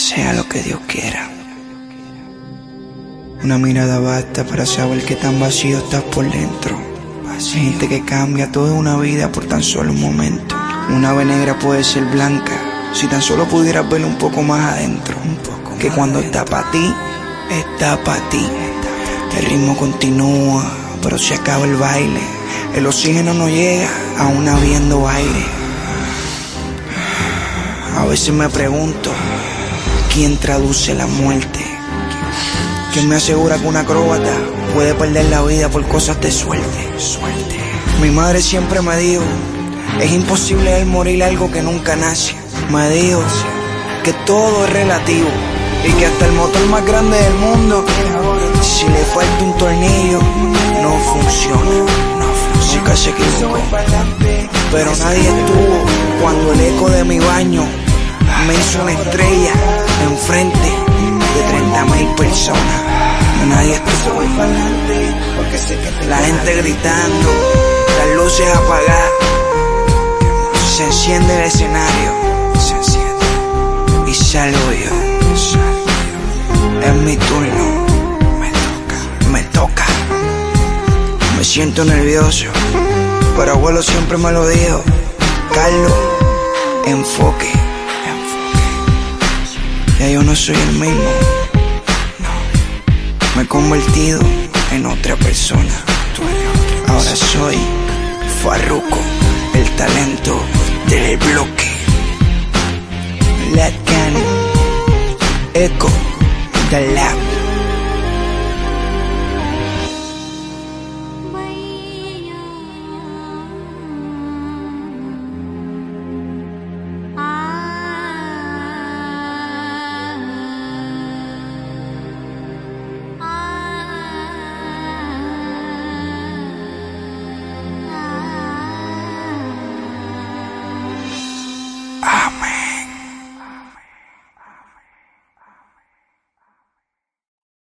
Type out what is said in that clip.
sea lo que Dios quiera. Una mirada basta para saber que tan vacío estás por dentro. Gente que cambia toda una vida por tan solo un momento. Una ave negra puede ser blanca si tan solo pudieras verlo un poco más adentro. que cuando está para ti, está para ti. El ritmo continúa, pero se acaba el baile. El oxígeno no llega, aún habiendo aire. A veces me pregunto, ¿quién traduce la muerte? ¿Quién me asegura que una acróbata puede perder la vida por cosas de suerte? Suerte. Mi madre siempre me dijo, es imposible el morir algo que nunca nace. Me dijo que todo es relativo y que hasta el motor más grande del mundo, si le falta un tornillo, no funciona. No funciona. se equivocó. Pero nadie estuvo cuando el eco de mi baño me hizo una estrella enfrente de 30 mil personas. Nadie estuvo. La gente gritando, las luces apagadas. Se enciende el escenario. Se enciende. Y salgo yo. Es mi turno. Me toca. Me toca. Me siento nervioso. Pero abuelo siempre me lo dijo. Carlos, enfoque. Ya yo no soy el mismo. No. Me he convertido en otra persona. Ahora soy Farruko, el talento del bloque. Let Echo the lab.